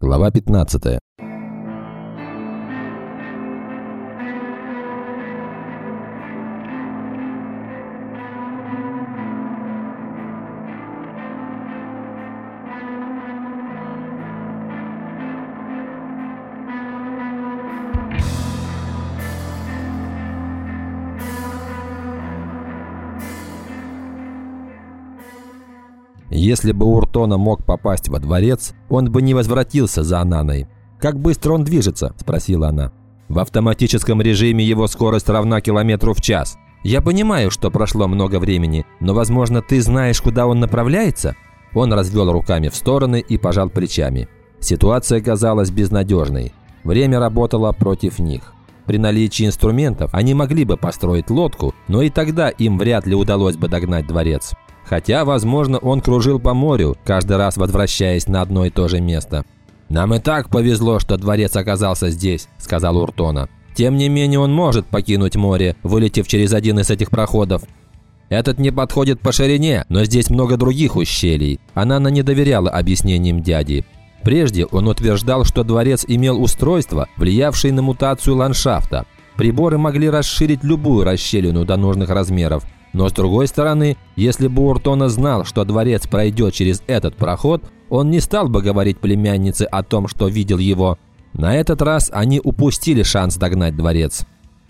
Глава 15. Если бы Уртона мог попасть во дворец, он бы не возвратился за Ананой. «Как быстро он движется?» – спросила она. «В автоматическом режиме его скорость равна километру в час. Я понимаю, что прошло много времени, но, возможно, ты знаешь, куда он направляется?» Он развел руками в стороны и пожал плечами. Ситуация казалась безнадежной. Время работало против них. При наличии инструментов они могли бы построить лодку, но и тогда им вряд ли удалось бы догнать дворец. Хотя, возможно, он кружил по морю, каждый раз возвращаясь на одно и то же место. «Нам и так повезло, что дворец оказался здесь», – сказал Уртона. «Тем не менее он может покинуть море, вылетев через один из этих проходов. Этот не подходит по ширине, но здесь много других ущелий. Анана не доверяла объяснениям дяди. Прежде он утверждал, что дворец имел устройство, влиявшее на мутацию ландшафта. Приборы могли расширить любую расщелину до нужных размеров, но с другой стороны, если бы Уртона знал, что дворец пройдет через этот проход, он не стал бы говорить племяннице о том, что видел его. На этот раз они упустили шанс догнать дворец.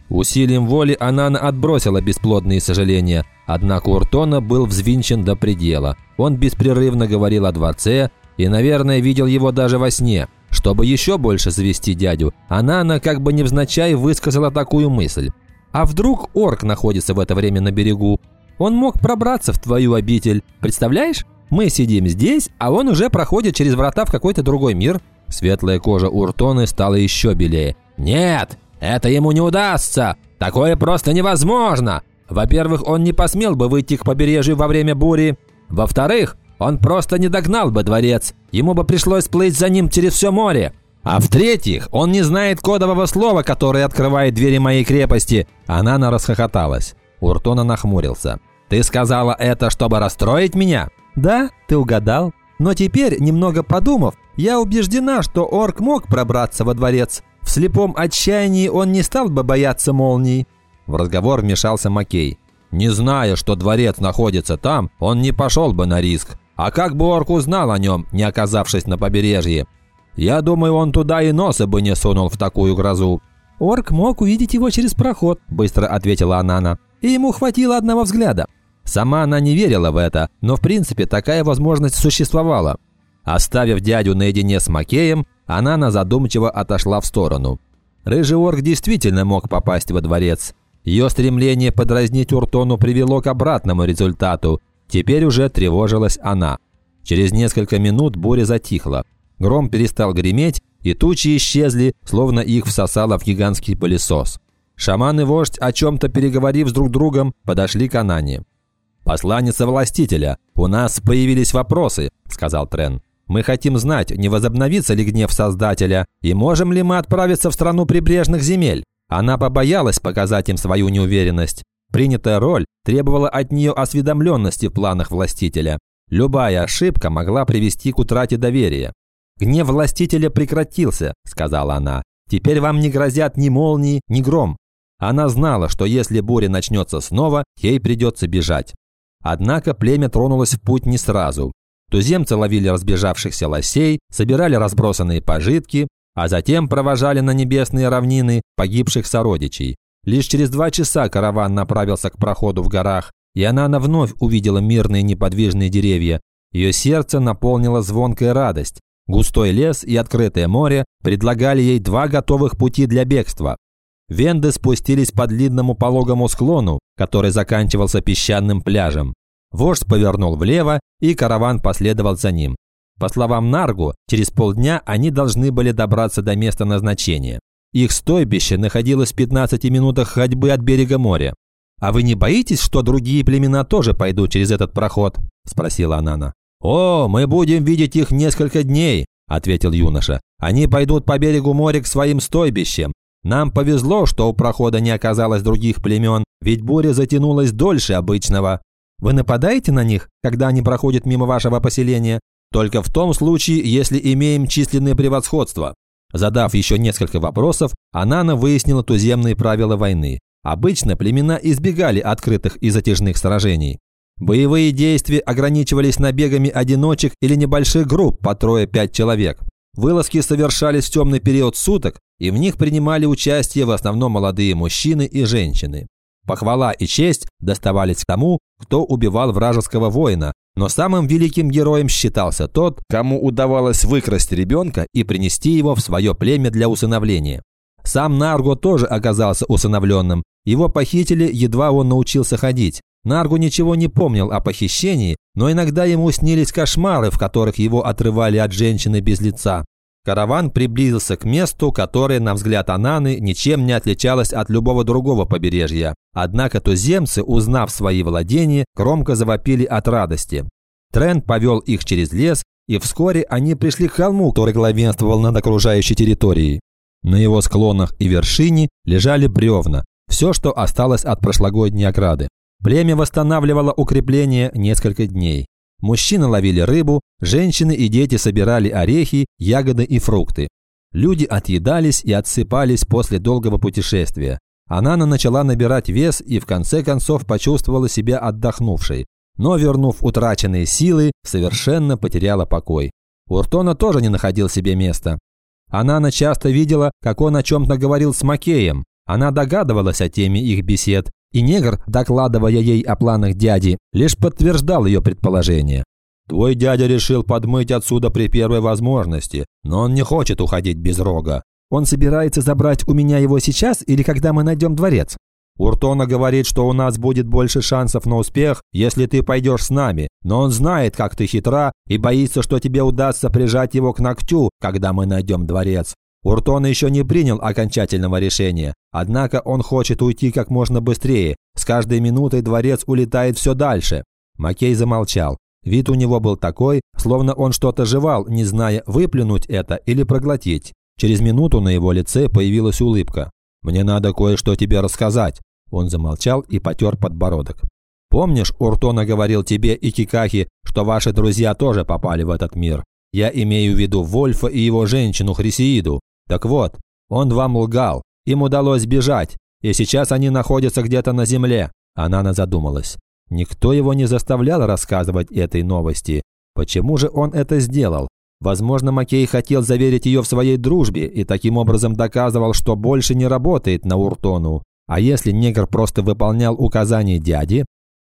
Усилием воли Анана отбросила бесплодные сожаления, однако Уртона был взвинчен до предела. Он беспрерывно говорил о дворце и, наверное, видел его даже во сне. Чтобы еще больше завести дядю, Анана как бы невзначай высказала такую мысль. А вдруг орк находится в это время на берегу? Он мог пробраться в твою обитель. Представляешь? Мы сидим здесь, а он уже проходит через врата в какой-то другой мир. Светлая кожа Уртоны стала еще белее. Нет, это ему не удастся. Такое просто невозможно. Во-первых, он не посмел бы выйти к побережью во время бури. Во-вторых, он просто не догнал бы дворец. Ему бы пришлось плыть за ним через все море. А в-третьих, он не знает кодового слова, которое открывает двери моей крепости. Анана расхохоталась. Уртона нахмурился. «Ты сказала это, чтобы расстроить меня?» «Да, ты угадал. Но теперь, немного подумав, я убеждена, что орк мог пробраться во дворец. В слепом отчаянии он не стал бы бояться молний». В разговор вмешался Макей. «Не зная, что дворец находится там, он не пошел бы на риск. А как бы орк узнал о нем, не оказавшись на побережье? Я думаю, он туда и носа бы не сунул в такую грозу». «Орк мог увидеть его через проход», – быстро ответила Анана. «И ему хватило одного взгляда». Сама она не верила в это, но в принципе такая возможность существовала. Оставив дядю наедине с Макеем, Анана задумчиво отошла в сторону. Рыжий орк действительно мог попасть во дворец. Ее стремление подразнить Уртону привело к обратному результату. Теперь уже тревожилась она. Через несколько минут буря затихла. Гром перестал греметь, и тучи исчезли, словно их всосало в гигантский пылесос. Шаман и вождь, о чем-то переговорив с друг другом, подошли к Анане. «Посланница властителя, у нас появились вопросы», – сказал Трен. «Мы хотим знать, не возобновится ли гнев Создателя, и можем ли мы отправиться в страну прибрежных земель?» Она побоялась показать им свою неуверенность. Принятая роль требовала от нее осведомленности в планах властителя. Любая ошибка могла привести к утрате доверия. «Гнев властителя прекратился», – сказала она. «Теперь вам не грозят ни молнии, ни гром». Она знала, что если буря начнется снова, ей придется бежать. Однако племя тронулось в путь не сразу. Туземцы ловили разбежавшихся лосей, собирали разбросанные пожитки, а затем провожали на небесные равнины погибших сородичей. Лишь через два часа караван направился к проходу в горах, и она вновь увидела мирные неподвижные деревья. Ее сердце наполнило звонкая радость. Густой лес и открытое море предлагали ей два готовых пути для бегства. Венды спустились по длинному пологому склону, который заканчивался песчаным пляжем. Вождь повернул влево, и караван последовал за ним. По словам Наргу, через полдня они должны были добраться до места назначения. Их стойбище находилось в 15 минутах ходьбы от берега моря. «А вы не боитесь, что другие племена тоже пойдут через этот проход?» – спросила Анана. «О, мы будем видеть их несколько дней», – ответил юноша. «Они пойдут по берегу моря к своим стойбищам. Нам повезло, что у прохода не оказалось других племен, ведь буря затянулась дольше обычного. Вы нападаете на них, когда они проходят мимо вашего поселения? Только в том случае, если имеем численное превосходство. Задав еще несколько вопросов, Анана выяснила туземные правила войны. Обычно племена избегали открытых и затяжных сражений. Боевые действия ограничивались набегами одиночек или небольших групп по трое-пять человек. Вылазки совершались в темный период суток, и в них принимали участие в основном молодые мужчины и женщины. Похвала и честь доставались тому, кто убивал вражеского воина, но самым великим героем считался тот, кому удавалось выкрасть ребенка и принести его в свое племя для усыновления. Сам Нарго тоже оказался усыновленным. Его похитили, едва он научился ходить. Наргу ничего не помнил о похищении, но иногда ему снились кошмары, в которых его отрывали от женщины без лица. Караван приблизился к месту, которое, на взгляд Ананы, ничем не отличалось от любого другого побережья. Однако туземцы, узнав свои владения, громко завопили от радости. Трен повел их через лес, и вскоре они пришли к холму, который главенствовал над окружающей территорией. На его склонах и вершине лежали бревна, все, что осталось от прошлогодней ограды. Племя восстанавливало укрепление несколько дней. Мужчины ловили рыбу, женщины и дети собирали орехи, ягоды и фрукты. Люди отъедались и отсыпались после долгого путешествия. Анана начала набирать вес и в конце концов почувствовала себя отдохнувшей. Но, вернув утраченные силы, совершенно потеряла покой. Уртона тоже не находил себе места. Анана часто видела, как он о чем-то говорил с Макеем. Она догадывалась о теме их бесед и негр, докладывая ей о планах дяди, лишь подтверждал ее предположение. «Твой дядя решил подмыть отсюда при первой возможности, но он не хочет уходить без рога. Он собирается забрать у меня его сейчас или когда мы найдем дворец?» Уртона говорит, что у нас будет больше шансов на успех, если ты пойдешь с нами, но он знает, как ты хитра и боится, что тебе удастся прижать его к ногтю, когда мы найдем дворец. Уртон еще не принял окончательного решения, однако он хочет уйти как можно быстрее. С каждой минутой дворец улетает все дальше. Макей замолчал. Вид у него был такой, словно он что-то жевал, не зная, выплюнуть это или проглотить. Через минуту на его лице появилась улыбка. «Мне надо кое-что тебе рассказать». Он замолчал и потер подбородок. «Помнишь, Уртона говорил тебе и Кикахи, что ваши друзья тоже попали в этот мир? Я имею в виду Вольфа и его женщину Хрисеиду. Так вот, он вам лгал, им удалось бежать, и сейчас они находятся где-то на земле. Анана задумалась. Никто его не заставлял рассказывать этой новости. Почему же он это сделал? Возможно, Макей хотел заверить ее в своей дружбе и таким образом доказывал, что больше не работает на Уртону. А если негр просто выполнял указания дяди?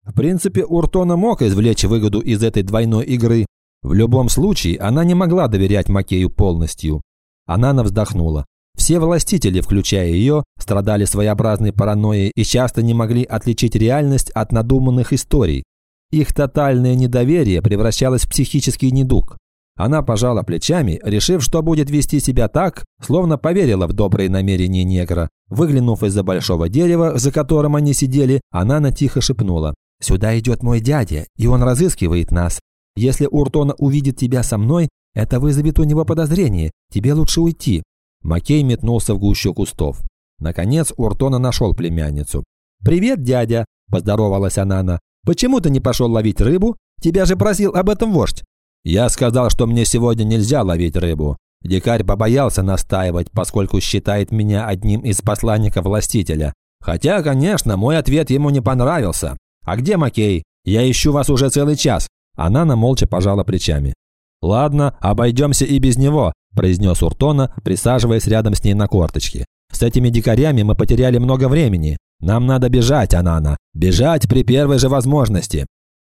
В принципе, Уртона мог извлечь выгоду из этой двойной игры. В любом случае, она не могла доверять Макею полностью. Анана вздохнула. Все властители, включая ее, страдали своеобразной паранойей и часто не могли отличить реальность от надуманных историй. Их тотальное недоверие превращалось в психический недуг. Она пожала плечами, решив, что будет вести себя так, словно поверила в добрые намерения негра. Выглянув из-за большого дерева, за которым они сидели, она тихо шепнула. «Сюда идет мой дядя, и он разыскивает нас. Если Уртона увидит тебя со мной, это вызовет у него подозрение. Тебе лучше уйти». Макей метнулся в гущу кустов. Наконец Уртона нашел племянницу. «Привет, дядя!» – поздоровалась Анана. «Почему ты не пошел ловить рыбу? Тебя же просил об этом вождь!» «Я сказал, что мне сегодня нельзя ловить рыбу. Дикарь побоялся настаивать, поскольку считает меня одним из посланников властителя. Хотя, конечно, мой ответ ему не понравился. А где Макей? Я ищу вас уже целый час». Анана молча пожала плечами. «Ладно, обойдемся и без него», – произнес Уртона, присаживаясь рядом с ней на корточки. «С этими дикарями мы потеряли много времени. Нам надо бежать, Анана. Бежать при первой же возможности».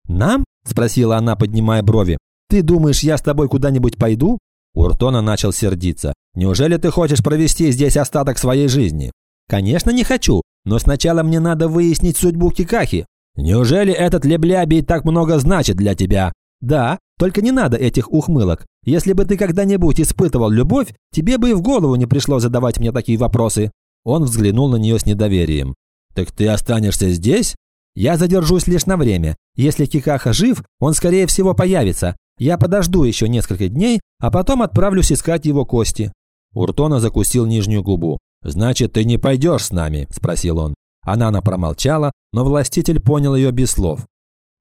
«Нам?» – спросила она, поднимая брови. «Ты думаешь, я с тобой куда-нибудь пойду?» Уртона начал сердиться. «Неужели ты хочешь провести здесь остаток своей жизни?» «Конечно, не хочу, но сначала мне надо выяснить судьбу Кикахи». «Неужели этот леблябий так много значит для тебя?» «Да, только не надо этих ухмылок. Если бы ты когда-нибудь испытывал любовь, тебе бы и в голову не пришло задавать мне такие вопросы». Он взглянул на нее с недоверием. «Так ты останешься здесь?» «Я задержусь лишь на время. Если Кикаха жив, он, скорее всего, появится. Я подожду еще несколько дней, а потом отправлюсь искать его кости». Уртона закусил нижнюю губу. «Значит, ты не пойдешь с нами?» – спросил он. Анана промолчала, но властитель понял ее без слов.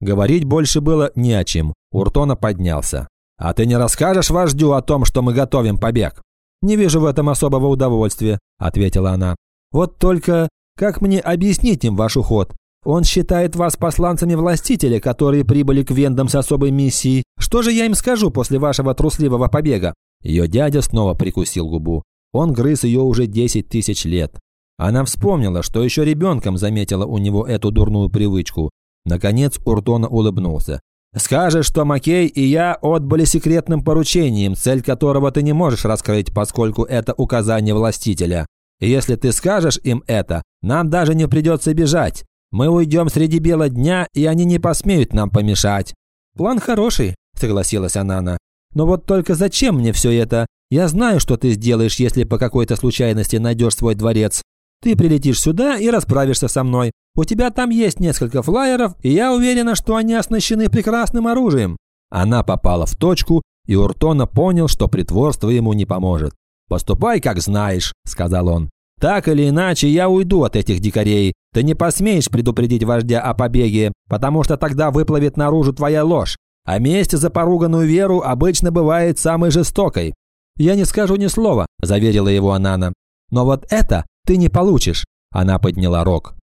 Говорить больше было не о чем. Уртона поднялся. «А ты не расскажешь вождю о том, что мы готовим побег?» «Не вижу в этом особого удовольствия», – ответила она. «Вот только как мне объяснить им ваш уход? Он считает вас посланцами властителя, которые прибыли к вендам с особой миссией. Что же я им скажу после вашего трусливого побега?» Ее дядя снова прикусил губу. Он грыз ее уже 10 тысяч лет. Она вспомнила, что еще ребенком заметила у него эту дурную привычку. Наконец Уртона улыбнулся. «Скажешь, что Макей и я отбыли секретным поручением, цель которого ты не можешь раскрыть, поскольку это указание властителя. Если ты скажешь им это, нам даже не придется бежать. Мы уйдем среди бела дня, и они не посмеют нам помешать». «План хороший», – согласилась Анана. «Но вот только зачем мне все это? Я знаю, что ты сделаешь, если по какой-то случайности найдешь свой дворец. Ты прилетишь сюда и расправишься со мной. У тебя там есть несколько флайеров, и я уверена, что они оснащены прекрасным оружием». Она попала в точку, и Уртона понял, что притворство ему не поможет. «Поступай, как знаешь», – сказал он. Так или иначе, я уйду от этих дикарей. Ты не посмеешь предупредить вождя о побеге, потому что тогда выплывет наружу твоя ложь. А месть за поруганную веру обычно бывает самой жестокой. «Я не скажу ни слова», – заверила его Анана. «Но вот это ты не получишь», – она подняла рог.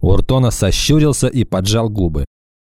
Уртона сощурился и поджал губы.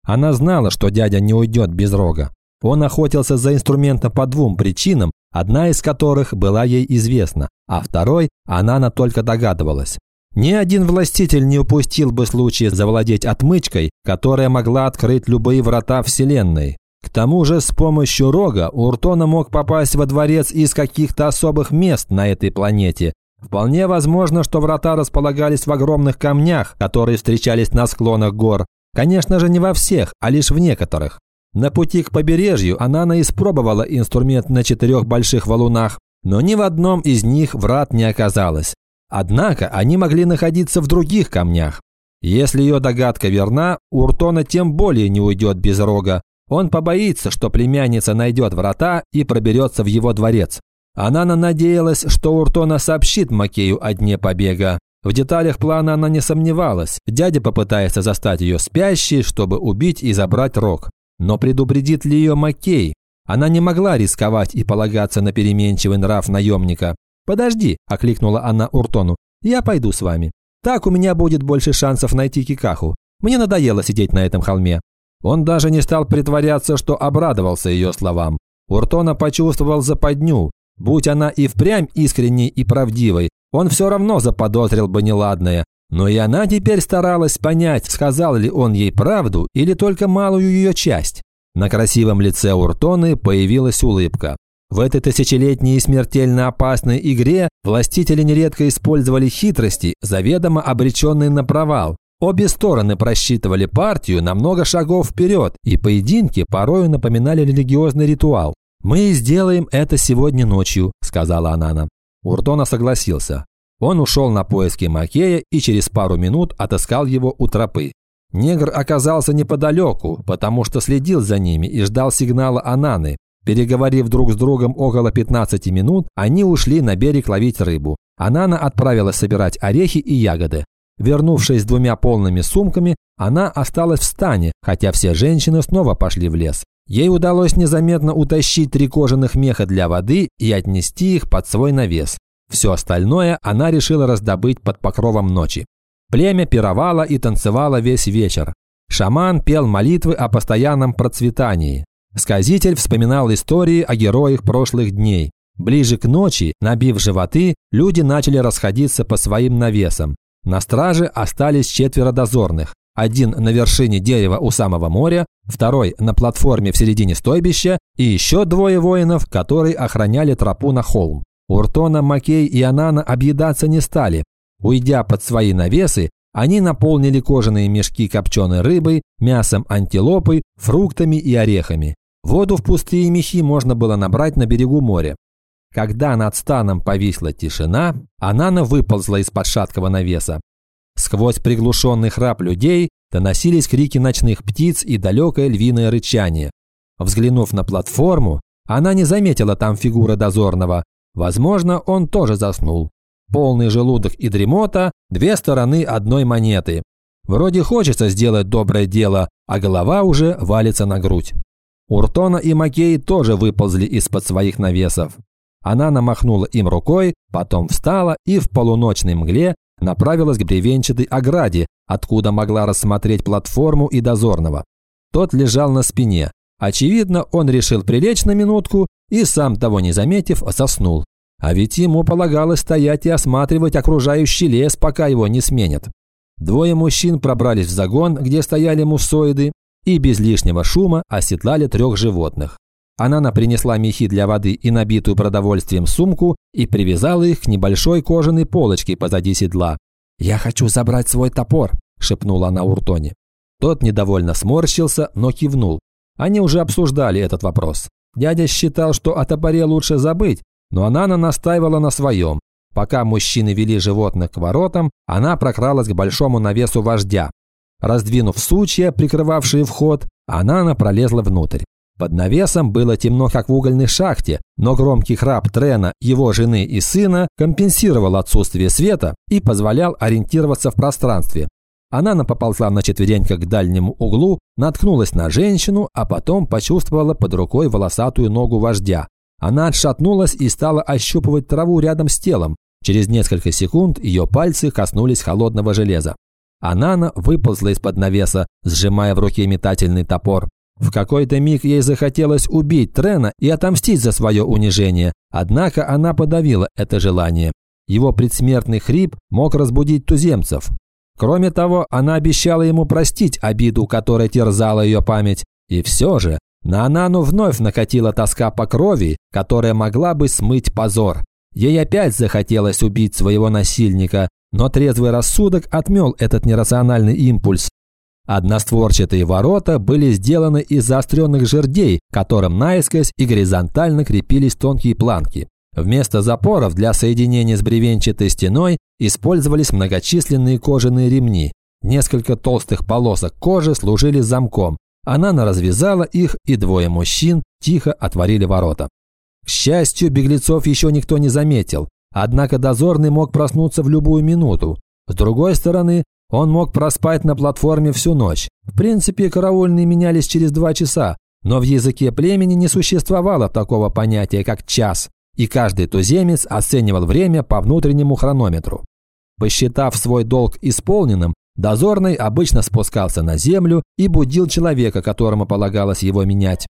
Она знала, что дядя не уйдет без рога. Он охотился за инструментом по двум причинам, одна из которых была ей известна, а второй она только догадывалась. Ни один властитель не упустил бы случая завладеть отмычкой, которая могла открыть любые врата Вселенной. К тому же с помощью рога Уртона мог попасть во дворец из каких-то особых мест на этой планете. Вполне возможно, что врата располагались в огромных камнях, которые встречались на склонах гор. Конечно же, не во всех, а лишь в некоторых. На пути к побережью Анана испробовала инструмент на четырех больших валунах, но ни в одном из них врат не оказалось. Однако они могли находиться в других камнях. Если ее догадка верна, Уртона тем более не уйдет без рога. Он побоится, что племянница найдет врата и проберется в его дворец. Анана надеялась, что Уртона сообщит Макею о дне побега. В деталях плана она не сомневалась. Дядя попытается застать ее спящей, чтобы убить и забрать рог. Но предупредит ли ее Маккей? Она не могла рисковать и полагаться на переменчивый нрав наемника. «Подожди», – окликнула она Уртону, – «я пойду с вами. Так у меня будет больше шансов найти Кикаху. Мне надоело сидеть на этом холме». Он даже не стал притворяться, что обрадовался ее словам. Уртона почувствовал западню. Будь она и впрямь искренней и правдивой, он все равно заподозрил бы неладное. Но и она теперь старалась понять, сказал ли он ей правду или только малую ее часть. На красивом лице Уртоны появилась улыбка. В этой тысячелетней и смертельно опасной игре властители нередко использовали хитрости, заведомо обреченные на провал. Обе стороны просчитывали партию на много шагов вперед, и поединки порою напоминали религиозный ритуал. «Мы сделаем это сегодня ночью», – сказала Анана. Уртона согласился. Он ушел на поиски Макея и через пару минут отыскал его у тропы. Негр оказался неподалеку, потому что следил за ними и ждал сигнала Ананы. Переговорив друг с другом около 15 минут, они ушли на берег ловить рыбу. Анана отправилась собирать орехи и ягоды. Вернувшись с двумя полными сумками, она осталась в стане, хотя все женщины снова пошли в лес. Ей удалось незаметно утащить три кожаных меха для воды и отнести их под свой навес. Все остальное она решила раздобыть под покровом ночи. Племя пировало и танцевало весь вечер. Шаман пел молитвы о постоянном процветании. Сказитель вспоминал истории о героях прошлых дней. Ближе к ночи, набив животы, люди начали расходиться по своим навесам. На страже остались четверо дозорных. Один на вершине дерева у самого моря, второй на платформе в середине стойбища и еще двое воинов, которые охраняли тропу на холм. Уртона, Макей и Анана объедаться не стали. Уйдя под свои навесы, они наполнили кожаные мешки копченой рыбой, мясом антилопы, фруктами и орехами. Воду в пустые мехи можно было набрать на берегу моря. Когда над станом повисла тишина, Анана выползла из-под шаткого навеса. Сквозь приглушенный храп людей доносились крики ночных птиц и далекое львиное рычание. Взглянув на платформу, она не заметила там фигуры дозорного, Возможно, он тоже заснул. Полный желудок и дремота – две стороны одной монеты. Вроде хочется сделать доброе дело, а голова уже валится на грудь. Уртона и Макей тоже выползли из-под своих навесов. Она намахнула им рукой, потом встала и в полуночной мгле направилась к бревенчатой ограде, откуда могла рассмотреть платформу и дозорного. Тот лежал на спине. Очевидно, он решил прилечь на минутку и, сам того не заметив, заснул. А ведь ему полагалось стоять и осматривать окружающий лес, пока его не сменят. Двое мужчин пробрались в загон, где стояли муссоиды, и без лишнего шума оседлали трех животных. Анана принесла мехи для воды и набитую продовольствием сумку и привязала их к небольшой кожаной полочке позади седла. «Я хочу забрать свой топор», – шепнула она Уртоне. Тот недовольно сморщился, но кивнул. Они уже обсуждали этот вопрос. Дядя считал, что о топоре лучше забыть, но Анана настаивала на своем. Пока мужчины вели животных к воротам, она прокралась к большому навесу вождя. Раздвинув сучья, прикрывавшие вход, Анана пролезла внутрь. Под навесом было темно, как в угольной шахте, но громкий храп Трена, его жены и сына компенсировал отсутствие света и позволял ориентироваться в пространстве. Анана поползла на четвереньках к дальнему углу, наткнулась на женщину, а потом почувствовала под рукой волосатую ногу вождя. Она отшатнулась и стала ощупывать траву рядом с телом. Через несколько секунд ее пальцы коснулись холодного железа. Анана выползла из-под навеса, сжимая в руке метательный топор. В какой-то миг ей захотелось убить Трена и отомстить за свое унижение, однако она подавила это желание. Его предсмертный хрип мог разбудить туземцев. Кроме того, она обещала ему простить обиду, которая терзала ее память. И все же на Анану вновь накатила тоска по крови, которая могла бы смыть позор. Ей опять захотелось убить своего насильника, но трезвый рассудок отмел этот нерациональный импульс. Одностворчатые ворота были сделаны из заостренных жердей, которым наискось и горизонтально крепились тонкие планки. Вместо запоров для соединения с бревенчатой стеной использовались многочисленные кожаные ремни. Несколько толстых полосок кожи служили замком, она развязала их, и двое мужчин тихо отворили ворота. К счастью, беглецов еще никто не заметил, однако дозорный мог проснуться в любую минуту. С другой стороны, он мог проспать на платформе всю ночь. В принципе, караульные менялись через два часа, но в языке племени не существовало такого понятия, как час, и каждый туземец оценивал время по внутреннему хронометру. Посчитав свой долг исполненным, Дозорный обычно спускался на землю и будил человека, которому полагалось его менять.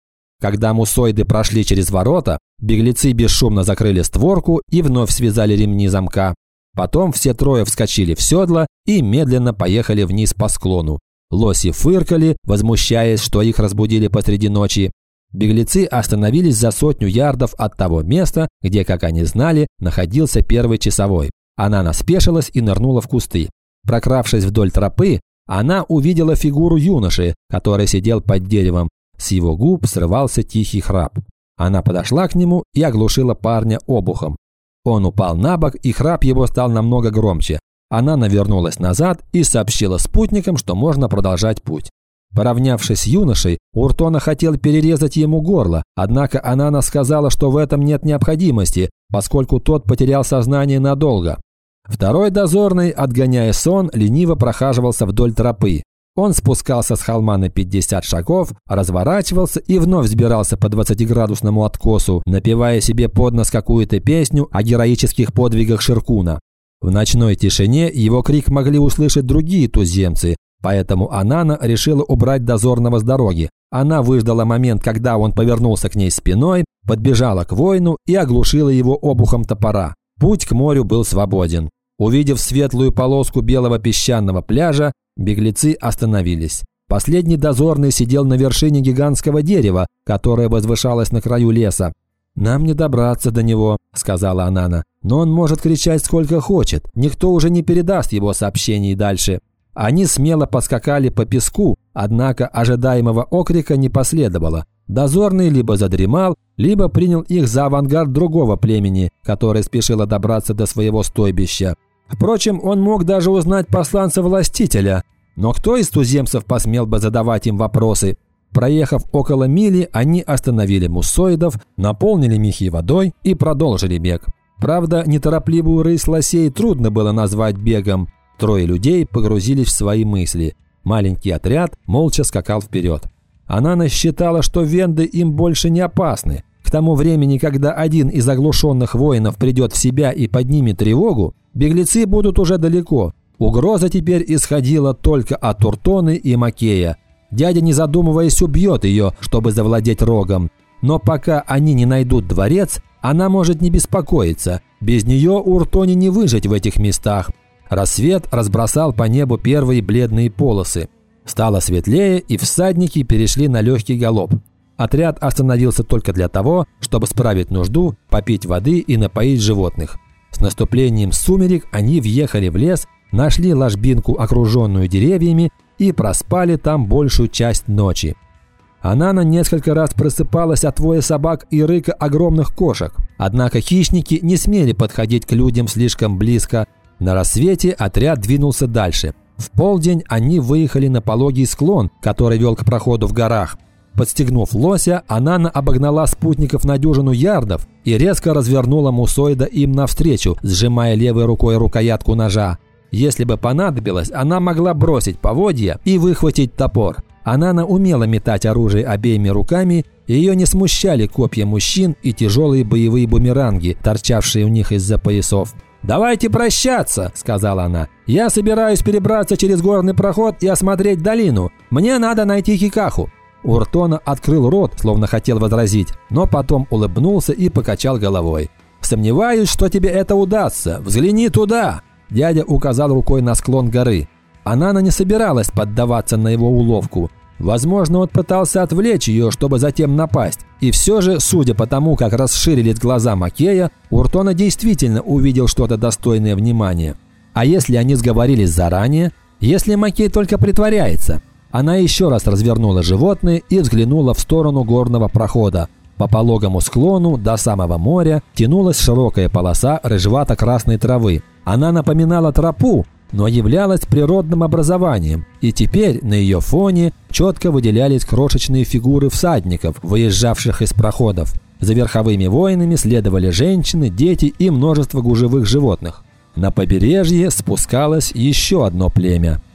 Когда мусоиды прошли через ворота, беглецы бесшумно закрыли створку и вновь связали ремни замка. Потом все трое вскочили в седло и медленно поехали вниз по склону. Лоси фыркали, возмущаясь, что их разбудили посреди ночи. Беглецы остановились за сотню ярдов от того места, где, как они знали, находился первый часовой. Она наспешилась и нырнула в кусты. Прокравшись вдоль тропы, она увидела фигуру юноши, который сидел под деревом. С его губ срывался тихий храп. Она подошла к нему и оглушила парня обухом. Он упал на бок, и храп его стал намного громче. Она навернулась назад и сообщила спутникам, что можно продолжать путь. Поравнявшись с юношей, Уртона хотел перерезать ему горло, однако Анана сказала, что в этом нет необходимости, поскольку тот потерял сознание надолго. Второй дозорный, отгоняя сон, лениво прохаживался вдоль тропы. Он спускался с холма на 50 шагов, разворачивался и вновь взбирался по 20-градусному откосу, напевая себе под нос какую-то песню о героических подвигах Ширкуна. В ночной тишине его крик могли услышать другие туземцы, поэтому Анана решила убрать дозорного с дороги. Она выждала момент, когда он повернулся к ней спиной, подбежала к воину и оглушила его обухом топора. Путь к морю был свободен. Увидев светлую полоску белого песчаного пляжа, беглецы остановились. Последний дозорный сидел на вершине гигантского дерева, которое возвышалось на краю леса. «Нам не добраться до него», – сказала Анана. «Но он может кричать сколько хочет. Никто уже не передаст его сообщений дальше». Они смело поскакали по песку, однако ожидаемого окрика не последовало. Дозорный либо задремал, либо принял их за авангард другого племени, которое спешило добраться до своего стойбища. Впрочем, он мог даже узнать посланца властителя, но кто из туземцев посмел бы задавать им вопросы? Проехав около мили, они остановили муссоидов, наполнили мехи водой и продолжили бег. Правда, неторопливую рысь лосей трудно было назвать бегом. Трое людей погрузились в свои мысли. Маленький отряд молча скакал вперед. Она насчитала, что венды им больше не опасны. К тому времени, когда один из оглушенных воинов придет в себя и поднимет тревогу, беглецы будут уже далеко. Угроза теперь исходила только от Уртоны и Макея. Дядя, не задумываясь, убьет ее, чтобы завладеть рогом. Но пока они не найдут дворец, она может не беспокоиться. Без нее Уртоне не выжить в этих местах. Рассвет разбросал по небу первые бледные полосы. Стало светлее, и всадники перешли на легкий галоп. Отряд остановился только для того, чтобы справить нужду, попить воды и напоить животных. С наступлением сумерек они въехали в лес, нашли ложбинку, окруженную деревьями, и проспали там большую часть ночи. Анана несколько раз просыпалась от воя собак и рыка огромных кошек. Однако хищники не смели подходить к людям слишком близко. На рассвете отряд двинулся дальше. В полдень они выехали на пологий склон, который вел к проходу в горах. Подстегнув лося, Анана обогнала спутников на дюжину ярдов и резко развернула Мусоида им навстречу, сжимая левой рукой рукоятку ножа. Если бы понадобилось, она могла бросить поводья и выхватить топор. Анана умела метать оружие обеими руками, и ее не смущали копья мужчин и тяжелые боевые бумеранги, торчавшие у них из-за поясов. «Давайте прощаться», – сказала она. «Я собираюсь перебраться через горный проход и осмотреть долину. Мне надо найти Хикаху». Уртона открыл рот, словно хотел возразить, но потом улыбнулся и покачал головой. «Сомневаюсь, что тебе это удастся. Взгляни туда!» Дядя указал рукой на склон горы. Анана не собиралась поддаваться на его уловку. Возможно, он пытался отвлечь ее, чтобы затем напасть. И все же, судя по тому, как расширились глаза Макея, Уртона действительно увидел что-то достойное внимания. А если они сговорились заранее? Если Макей только притворяется? Она еще раз развернула животное и взглянула в сторону горного прохода. По пологому склону до самого моря тянулась широкая полоса рыжевато-красной травы. Она напоминала тропу, но являлась природным образованием, и теперь на ее фоне четко выделялись крошечные фигуры всадников, выезжавших из проходов. За верховыми воинами следовали женщины, дети и множество гужевых животных. На побережье спускалось еще одно племя –